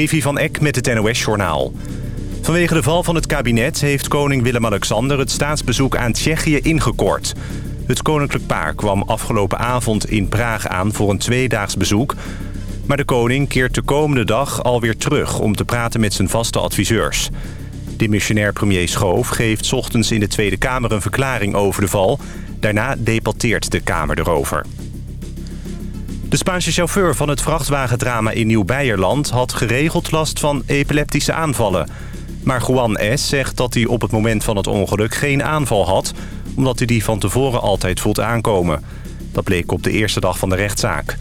Evi van Eck met het NOS-journaal. Vanwege de val van het kabinet heeft koning Willem-Alexander het staatsbezoek aan Tsjechië ingekort. Het koninklijk paar kwam afgelopen avond in Praag aan voor een tweedaags bezoek. Maar de koning keert de komende dag alweer terug om te praten met zijn vaste adviseurs. Dimissionair premier Schoof geeft ochtends in de Tweede Kamer een verklaring over de val. Daarna debatteert de Kamer erover. De Spaanse chauffeur van het vrachtwagendrama in Nieuw-Beierland... had geregeld last van epileptische aanvallen. Maar Juan S. zegt dat hij op het moment van het ongeluk geen aanval had... omdat hij die van tevoren altijd voelt aankomen. Dat bleek op de eerste dag van de rechtszaak.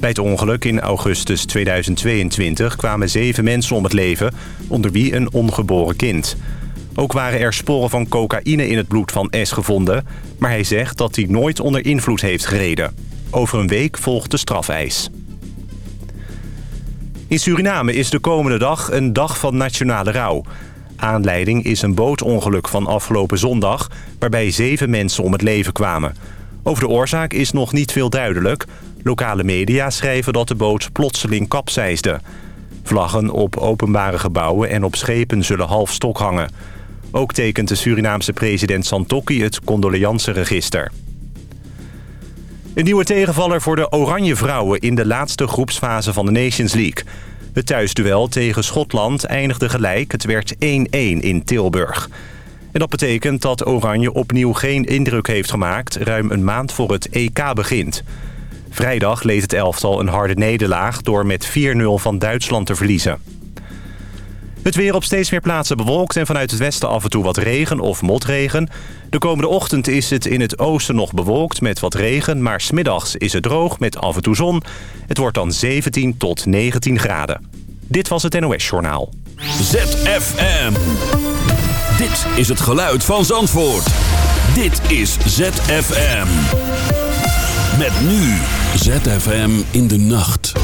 Bij het ongeluk in augustus 2022 kwamen zeven mensen om het leven... onder wie een ongeboren kind. Ook waren er sporen van cocaïne in het bloed van S gevonden... maar hij zegt dat hij nooit onder invloed heeft gereden. Over een week volgt de strafeis. In Suriname is de komende dag een dag van nationale rouw. Aanleiding is een bootongeluk van afgelopen zondag... waarbij zeven mensen om het leven kwamen. Over de oorzaak is nog niet veel duidelijk. Lokale media schrijven dat de boot plotseling kapseisde. Vlaggen op openbare gebouwen en op schepen zullen half stok hangen. Ook tekent de Surinaamse president Santokki het condoleanceregister. Een nieuwe tegenvaller voor de Oranje Vrouwen in de laatste groepsfase van de Nations League. Het thuisduel tegen Schotland eindigde gelijk. Het werd 1-1 in Tilburg. En dat betekent dat Oranje opnieuw geen indruk heeft gemaakt... ruim een maand voor het EK begint. Vrijdag leed het elftal een harde nederlaag... door met 4-0 van Duitsland te verliezen. Het weer op steeds meer plaatsen bewolkt en vanuit het westen af en toe wat regen of motregen. De komende ochtend is het in het oosten nog bewolkt met wat regen... maar smiddags is het droog met af en toe zon. Het wordt dan 17 tot 19 graden. Dit was het NOS Journaal. ZFM. Dit is het geluid van Zandvoort. Dit is ZFM. Met nu ZFM in de nacht.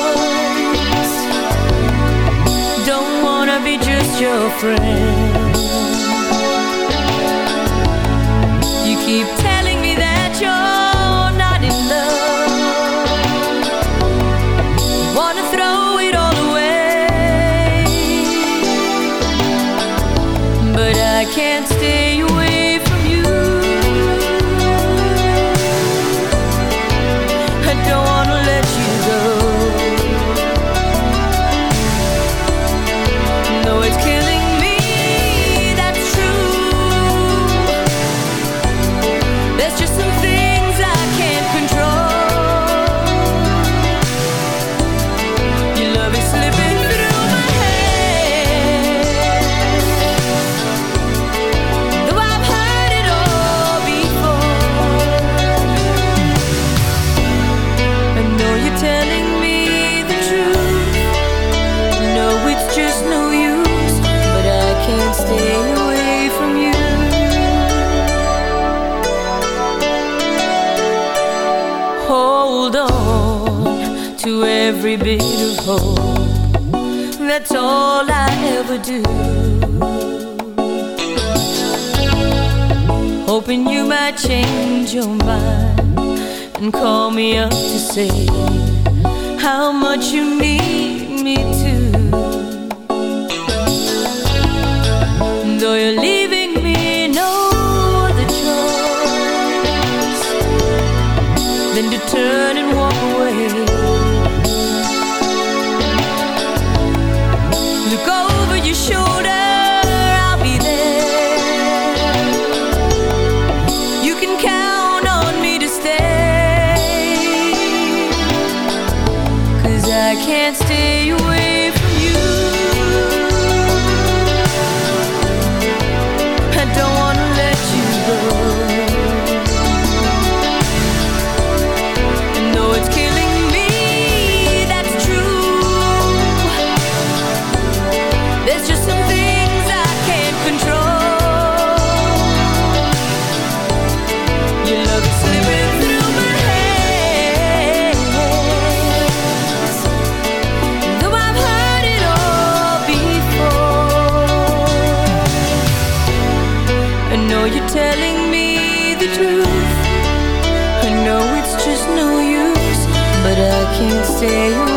your friend. You keep hold on to every bit of hope. That's all I ever do. Hoping you might change your mind and call me up to say how much you need me to. say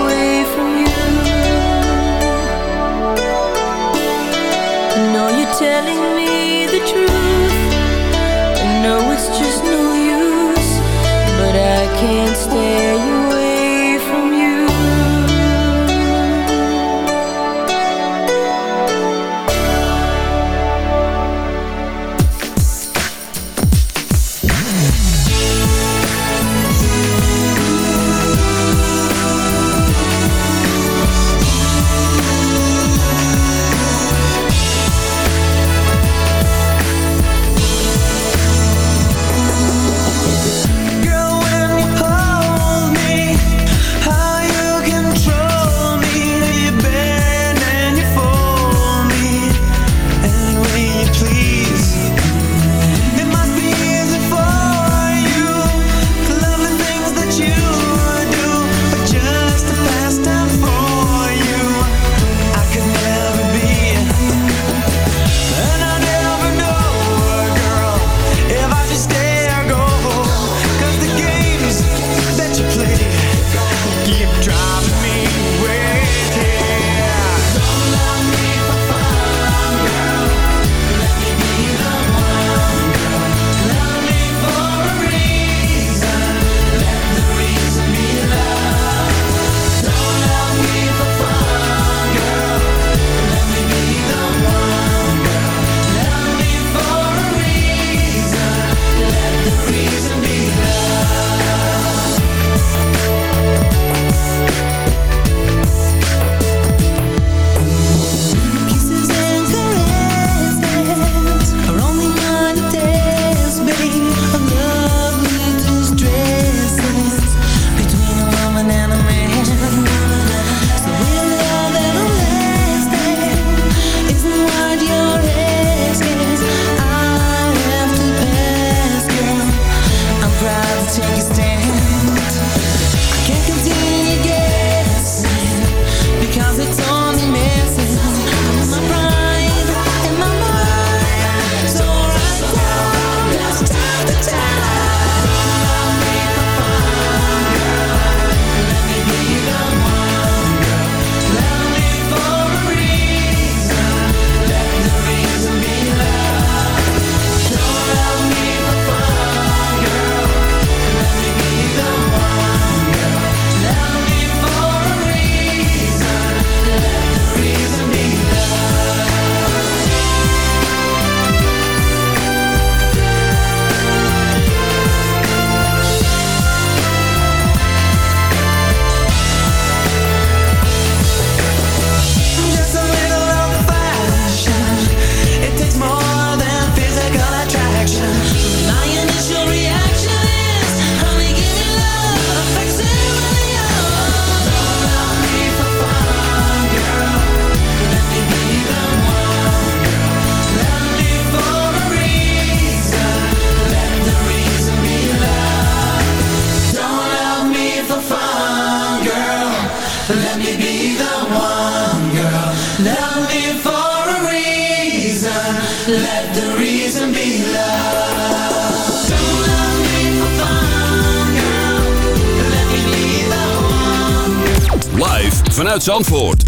Zandvoort.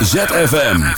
ZFM.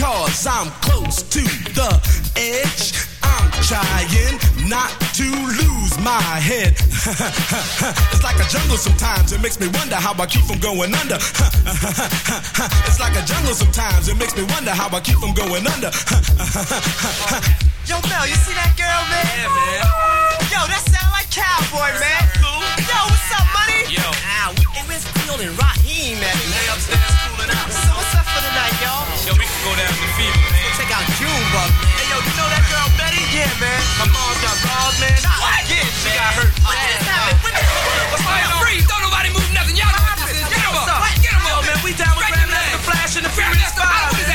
cause I'm close to the edge. I'm trying not to lose my head. it's like a jungle sometimes, it makes me wonder how I keep from going under. it's like a jungle sometimes, it makes me wonder how I keep from going under. Yo, Mel, you see that girl, man? Yeah, man. Yo, that sound like cowboy, man. Cool. Yo, what's up, money? Yo. Ah, we, hey, where's Field and Raheem at, They man? upstairs cooling out. So what's up for the night, y'all? Yo, we can go down to the field, man. Check out man. Hey, yo, you know that girl Betty? Yeah, man. My mom got robbed, man. What? Yeah, she got hurt. What just happened? What just What's going on? Freeze! Don't nobody move nothing. Y'all know what this is. Get 'em up. Get 'em up. man, we down with Grandmaster Flash and the Furious Five.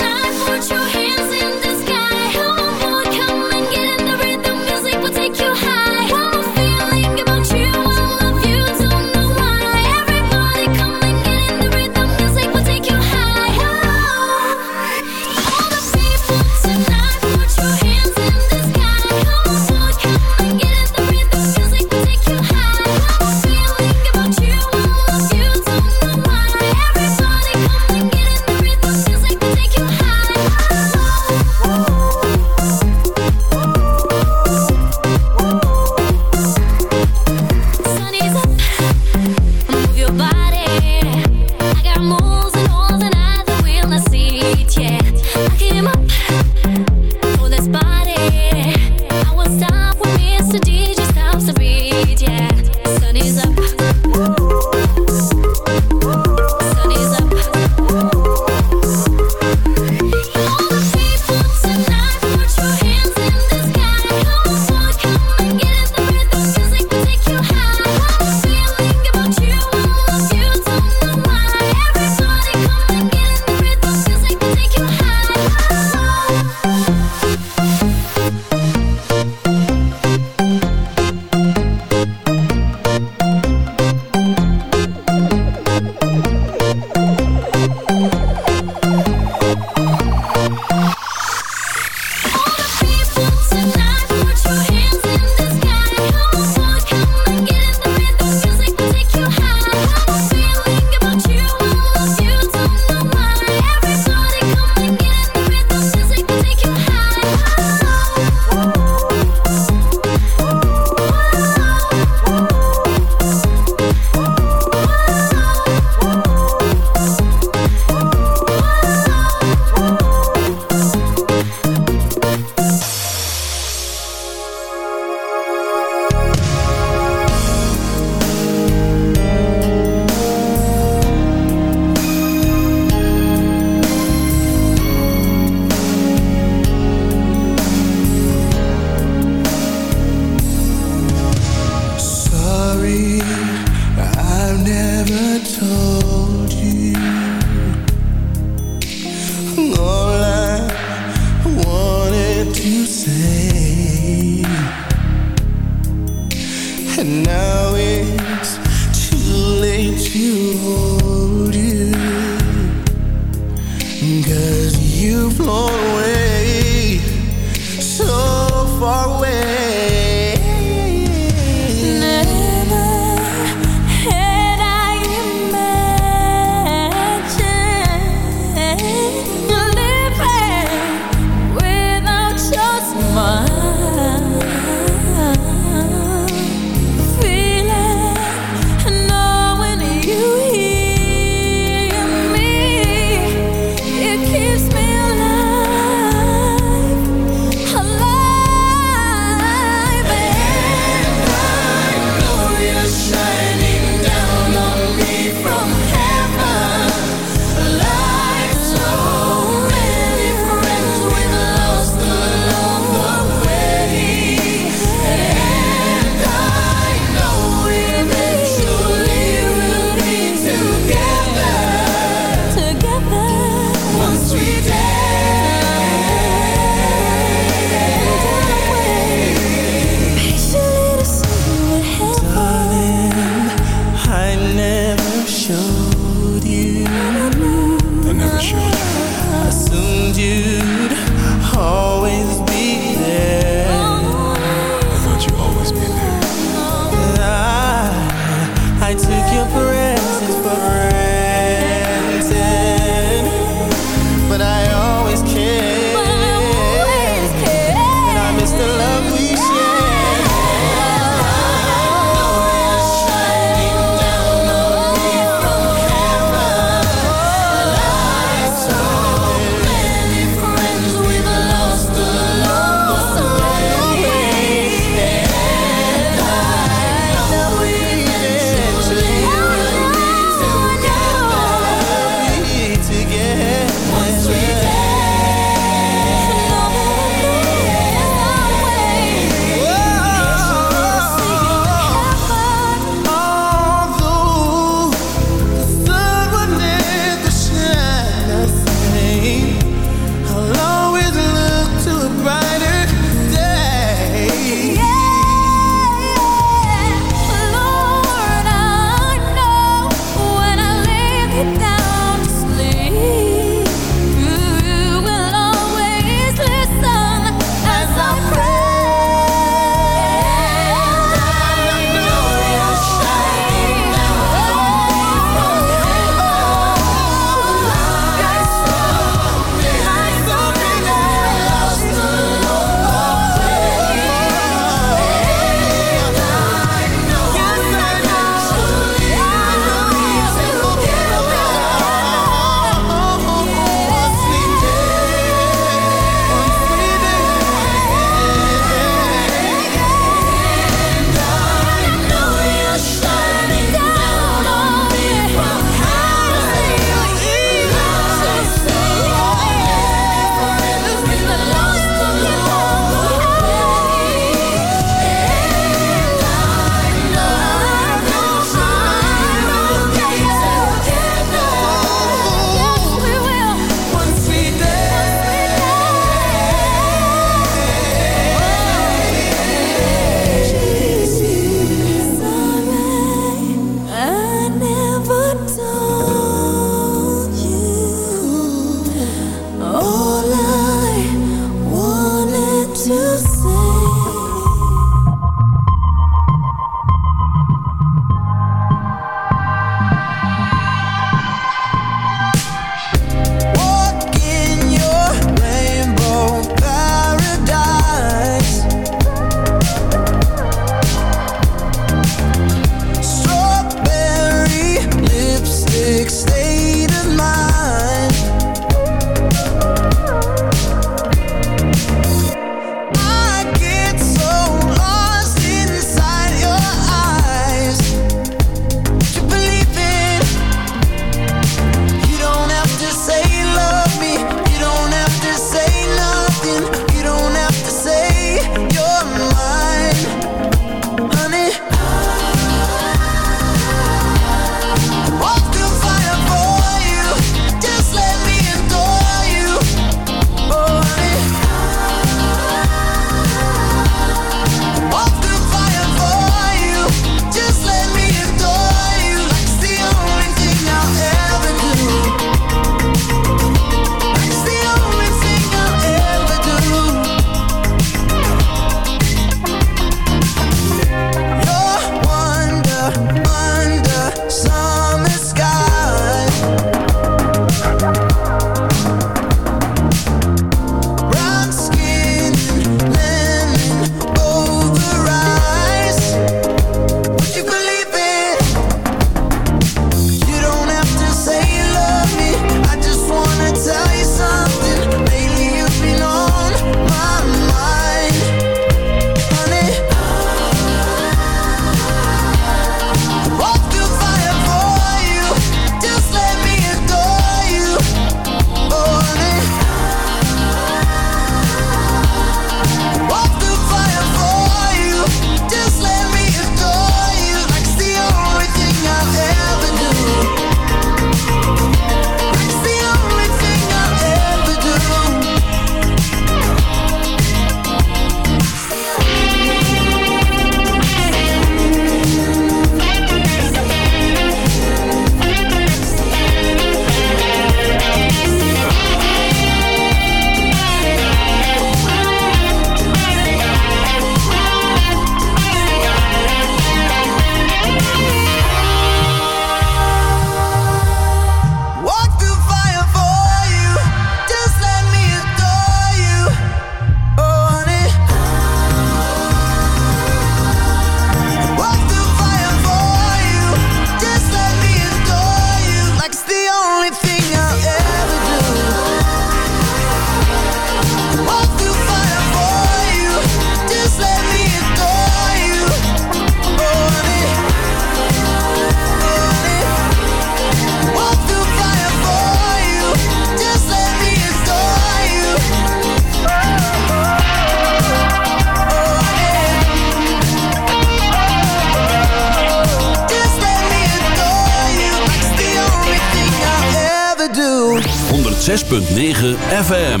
106.9 FM.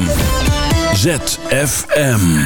ZFM.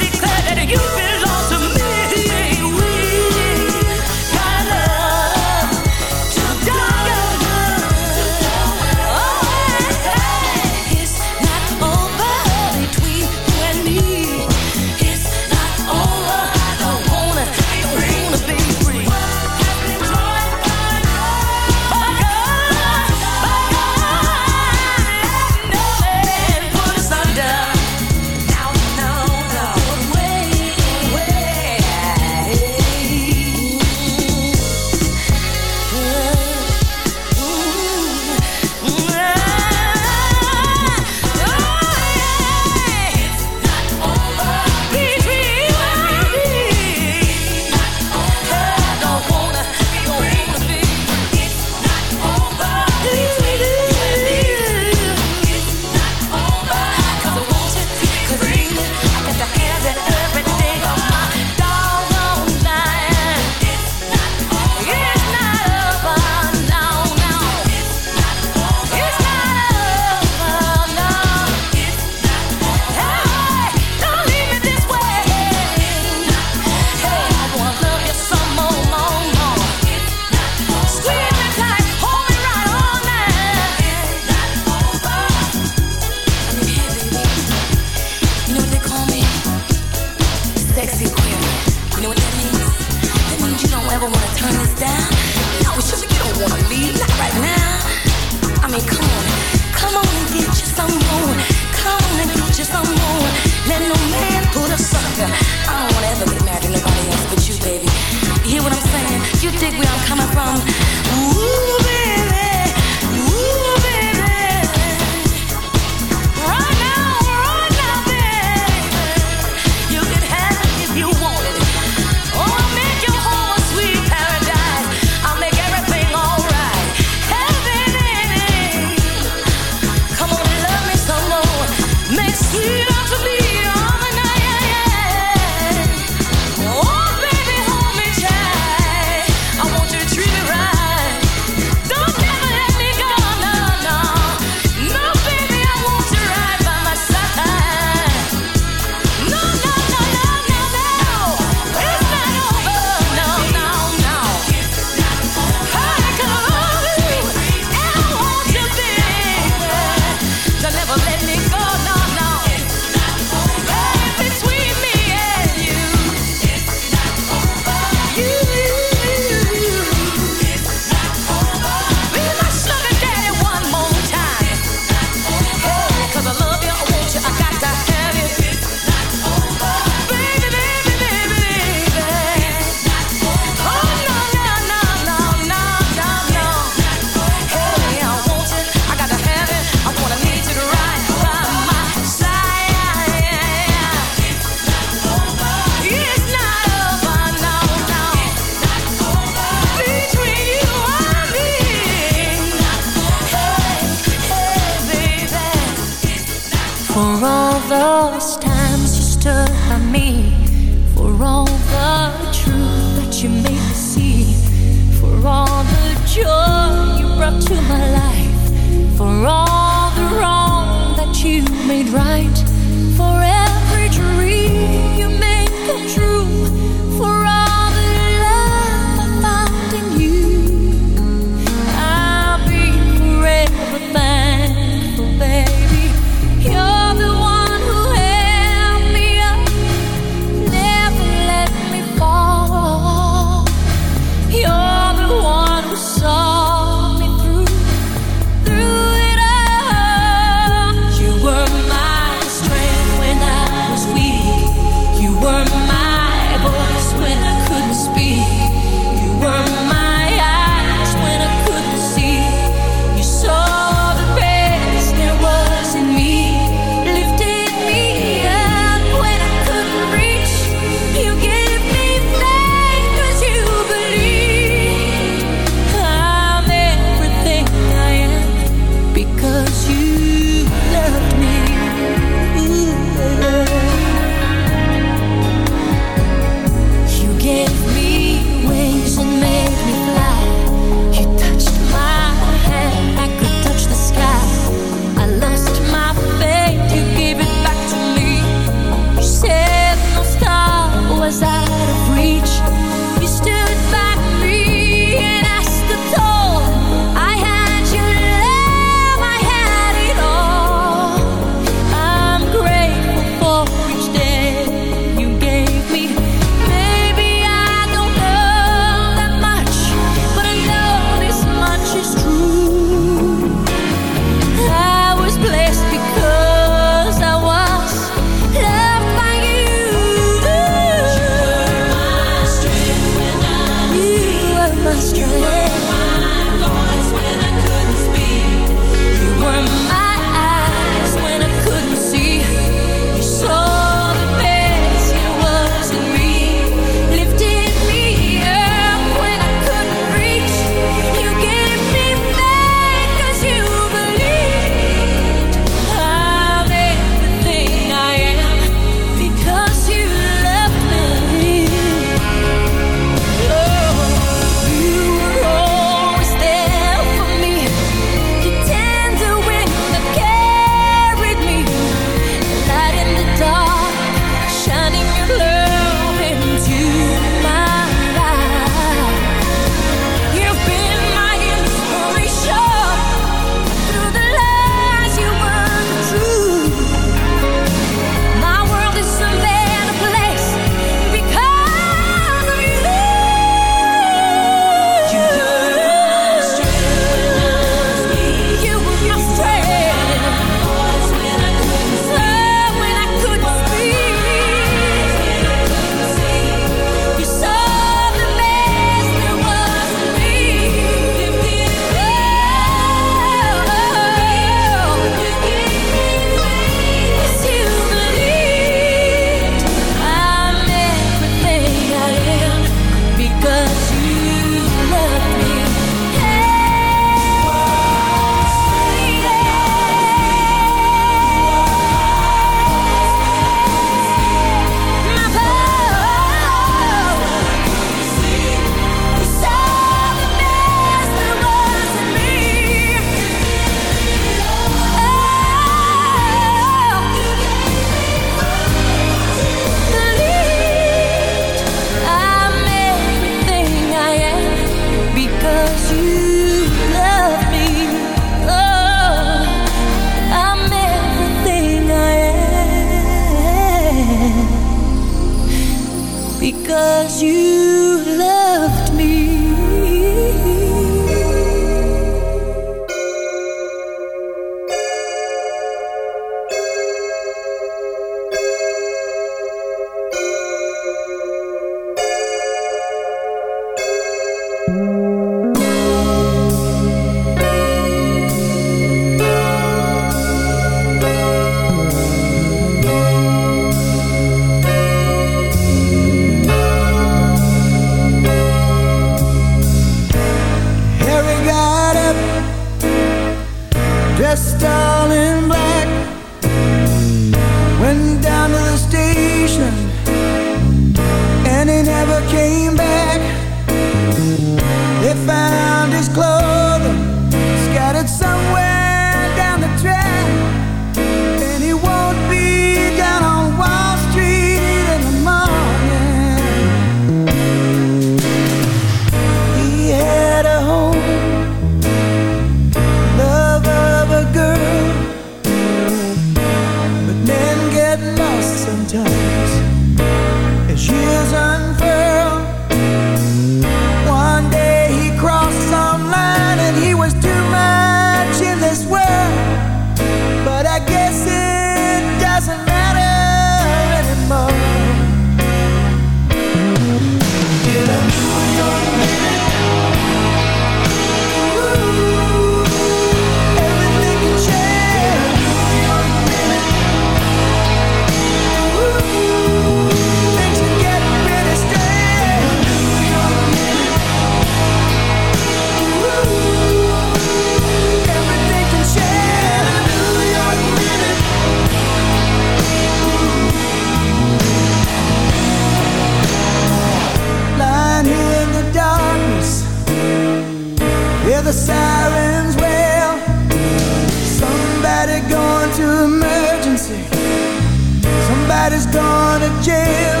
Gone to jail.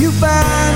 You find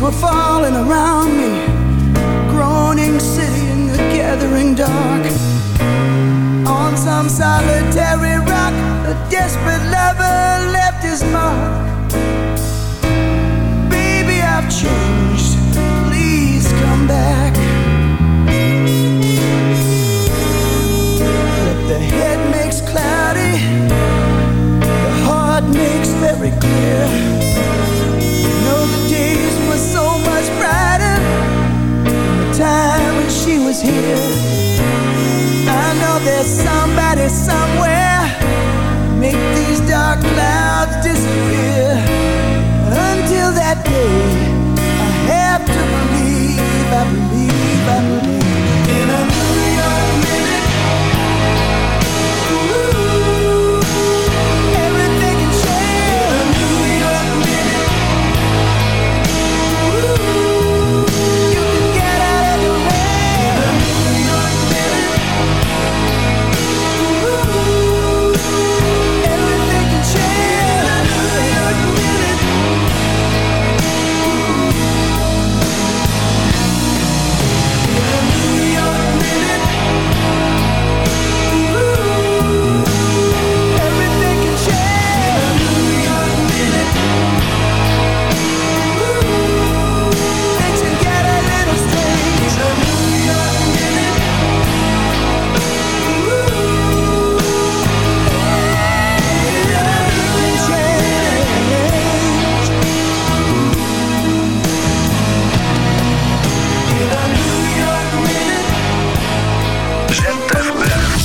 were falling around me, groaning city in the gathering dark. On some solitary rock, a desperate lover left his mark. Baby, I've changed. Please come back. But the head makes cloudy, the heart makes very clear. here. I know there's somebody somewhere. Make these dark clouds disappear. Until that day, I have to believe, I believe, I believe.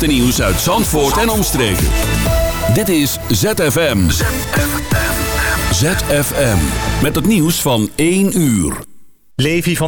Laatste nieuws uit Zandvoort en omstreken. Dit is ZFM. ZFM. Met het nieuws van 1 uur. Levi van